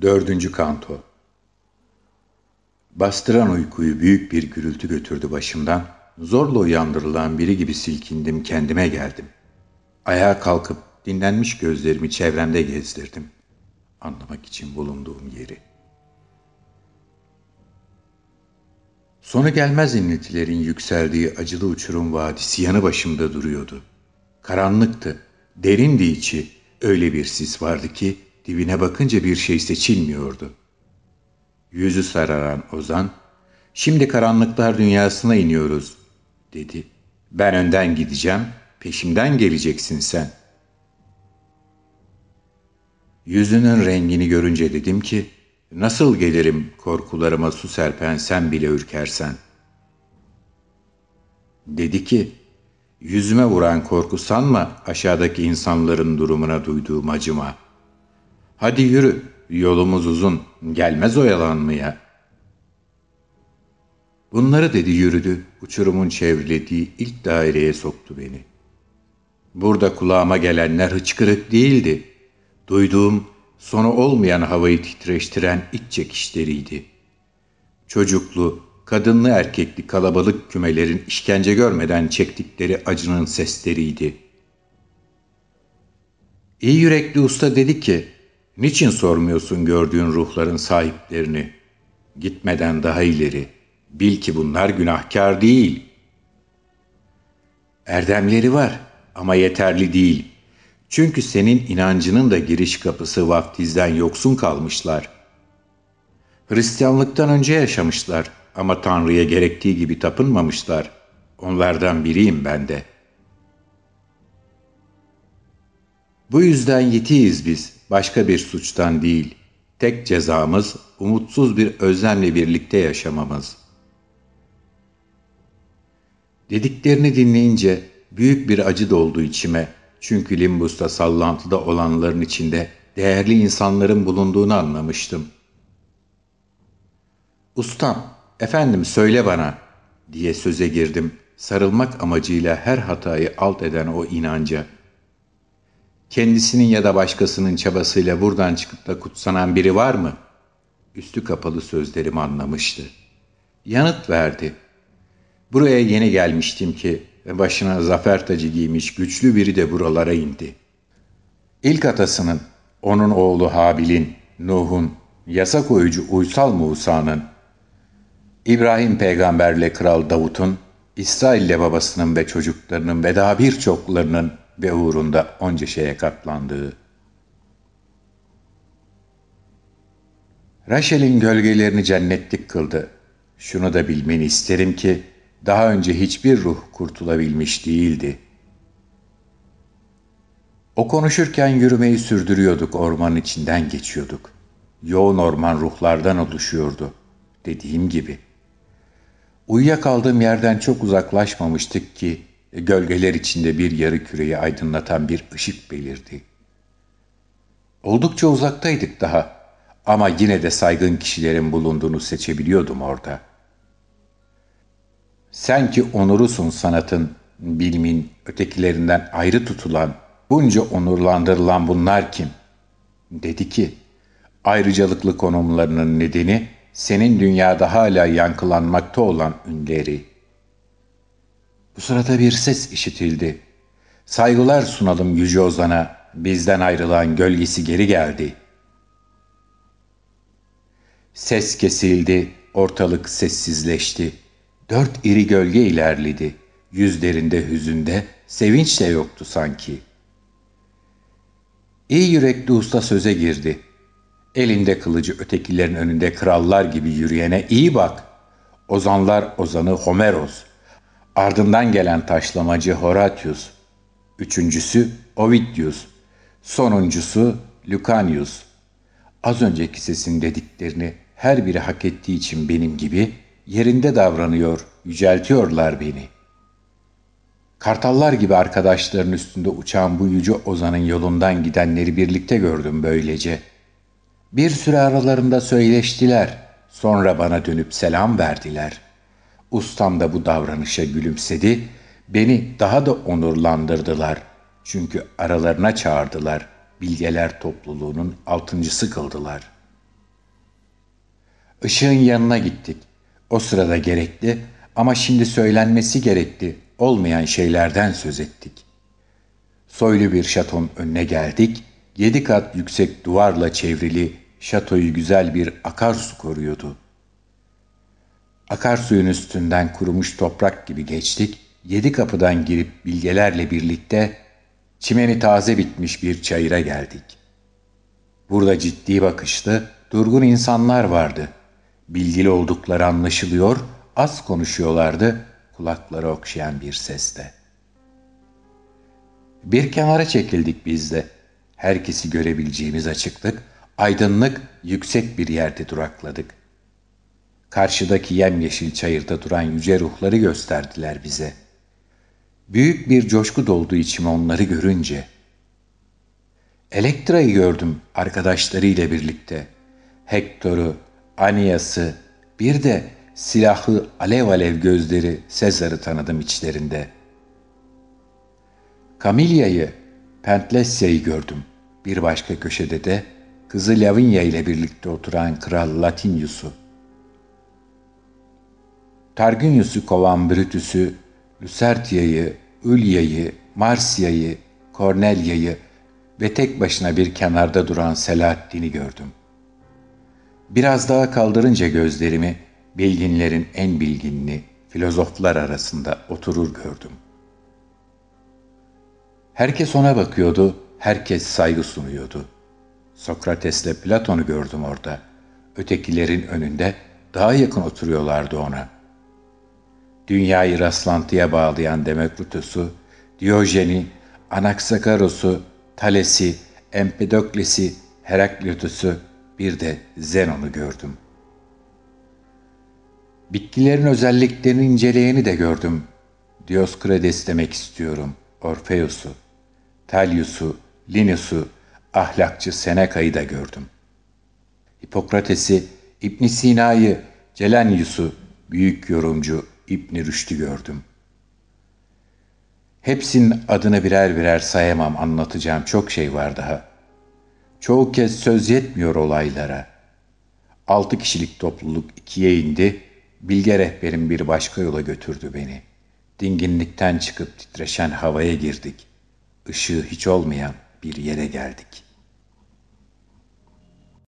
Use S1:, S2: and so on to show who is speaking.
S1: Dördüncü kanto Bastıran uykuyu büyük bir gürültü götürdü başımdan. Zorla uyandırılan biri gibi silkindim, kendime geldim. Ayağa kalkıp dinlenmiş gözlerimi çevremde gezdirdim. Anlamak için bulunduğum yeri. Sonu gelmez iniltilerin yükseldiği acılı uçurum vadisi yanı başımda duruyordu. Karanlıktı, derindi içi. Öyle bir sis vardı ki dibine bakınca bir şey seçilmiyordu. Yüzü sararan Ozan, şimdi karanlıklar dünyasına iniyoruz dedi. Ben önden gideceğim, peşimden geleceksin sen. Yüzünün rengini görünce dedim ki, nasıl gelirim korkularıma su serpen sen bile ürkersen. Dedi ki, yüzüme vuran korku sanma aşağıdaki insanların durumuna duyduğum acıma. Hadi yürü, yolumuz uzun, gelmez oyalanmaya. Bunları dedi yürüdü, uçurumun çevrilediği ilk daireye soktu beni. Burada kulağıma gelenler hıçkırık değildi. Duyduğum sonu olmayan havayı titreştiren iç çekişleriydi. Çocuklu, kadınlı erkekli kalabalık kümelerin işkence görmeden çektikleri acının sesleriydi. İyi yürekli usta dedi ki, niçin sormuyorsun gördüğün ruhların sahiplerini? Gitmeden daha ileri, bil ki bunlar günahkar değil. Erdemleri var ama yeterli değil. Çünkü senin inancının da giriş kapısı vaftizden yoksun kalmışlar. Hristiyanlıktan önce yaşamışlar ama Tanrı'ya gerektiği gibi tapınmamışlar. Onlardan biriyim ben de. Bu yüzden yetiyiz biz, başka bir suçtan değil. Tek cezamız umutsuz bir özlemle birlikte yaşamamız. Dediklerini dinleyince büyük bir acı doldu içime. Çünkü Limbus'ta sallantıda olanların içinde değerli insanların bulunduğunu anlamıştım. Ustam, efendim söyle bana diye söze girdim. Sarılmak amacıyla her hatayı alt eden o inanca. Kendisinin ya da başkasının çabasıyla buradan çıkıp da kutsanan biri var mı? Üstü kapalı sözlerimi anlamıştı. Yanıt verdi. Buraya yeni gelmiştim ki başına zafer tacı giymiş güçlü biri de buralara indi. İlk atasının, onun oğlu Habil'in, Nuh'un, yasa koyucu Uysal Musa'nın, İbrahim peygamberle Kral Davut'un, İsrail'le babasının ve çocuklarının ve daha birçoklarının ve uğrunda onca şeye katlandığı. Raşel'in gölgelerini cennetlik kıldı. Şunu da bilmeni isterim ki, daha önce hiçbir ruh kurtulabilmiş değildi. O konuşurken yürümeyi sürdürüyorduk, ormanın içinden geçiyorduk. Yoğun orman ruhlardan oluşuyordu, dediğim gibi. Uyuyakaldığım yerden çok uzaklaşmamıştık ki, gölgeler içinde bir yarı küreyi aydınlatan bir ışık belirdi. Oldukça uzaktaydık daha ama yine de saygın kişilerin bulunduğunu seçebiliyordum orada.'' Sen ki onurusun sanatın, bilimin ötekilerinden ayrı tutulan, bunca onurlandırılan bunlar kim? Dedi ki, ayrıcalıklı konumlarının nedeni senin dünyada hala yankılanmakta olan ünleri. Bu sırada bir ses işitildi. Saygılar sunalım Yüce Ozan'a, bizden ayrılan gölgesi geri geldi. Ses kesildi, ortalık sessizleşti.'' Dört iri gölge ilerledi. Yüzlerinde hüzünde, sevinç de yoktu sanki. İyi yürekli usta söze girdi. Elinde kılıcı ötekilerin önünde krallar gibi yürüyene iyi bak. Ozanlar ozanı Homeros. Ardından gelen taşlamacı Horatius. Üçüncüsü Ovidius. Sonuncusu Lucanius. Az önceki sesin dediklerini her biri hak ettiği için benim gibi yerinde davranıyor, yüceltiyorlar beni. Kartallar gibi arkadaşların üstünde uçan bu yüce ozanın yolundan gidenleri birlikte gördüm böylece. Bir süre aralarında söyleştiler, sonra bana dönüp selam verdiler. Ustam da bu davranışa gülümsedi, beni daha da onurlandırdılar. Çünkü aralarına çağırdılar, bilgeler topluluğunun altıncısı kıldılar.'' Işığın yanına gittik. O sırada gerekli ama şimdi söylenmesi gerekli olmayan şeylerden söz ettik. Soylu bir şaton önüne geldik. Yedi kat yüksek duvarla çevrili şatoyu güzel bir akarsu koruyordu. Akarsuyun üstünden kurumuş toprak gibi geçtik. Yedi kapıdan girip bilgelerle birlikte çimeni taze bitmiş bir çayıra geldik. Burada ciddi bakışlı, durgun insanlar vardı. Bilgili oldukları anlaşılıyor, az konuşuyorlardı, kulakları okşayan bir sesle. Bir kenara çekildik biz de. Herkesi görebileceğimiz açıklık, aydınlık, yüksek bir yerde durakladık. Karşıdaki yemyeşil çayırda duran yüce ruhları gösterdiler bize. Büyük bir coşku doldu içime onları görünce. Elektra'yı gördüm arkadaşlarıyla birlikte. Hektor'u, Anias'ı, bir de silahı alev alev gözleri Sezar'ı tanıdım içlerinde. Kamilya'yı, Pentlesya'yı gördüm. Bir başka köşede de kızı Lavinia ile birlikte oturan Kral Latinius'u. Targinius'u kovan Brutus'u, Lucertia'yı, Ulya'yı, Marsia'yı, Cornelia'yı ve tek başına bir kenarda duran Selahaddin'i gördüm. Biraz daha kaldırınca gözlerimi bilginlerin en bilginini filozoflar arasında oturur gördüm. Herkes ona bakıyordu, herkes saygı sunuyordu. Sokrates'le Platon'u gördüm orada. Ötekilerin önünde daha yakın oturuyorlardı ona. Dünyayı rastlantıya bağlayan Demokritus'u, Diyojen'i, Anaxagaros'u, Thales'i, Empedokles'i, Heraklitus'u, bir de Zenon'u gördüm. Bitkilerin özelliklerini inceleyeni de gördüm. Dioskredes demek istiyorum. Orfeus'u, Talius'u, Linus'u, ahlakçı Seneca'yı da gördüm. Hipokrates'i, İbn Sina'yı, Celenius'u, büyük yorumcu İbn Rüşd'ü gördüm. Hepsinin adını birer birer sayamam anlatacağım çok şey var daha. Çoğu kez söz yetmiyor olaylara. Altı kişilik topluluk ikiye indi, bilge rehberim bir başka yola götürdü beni. Dinginlikten çıkıp titreşen havaya girdik. Işığı hiç olmayan bir yere geldik.''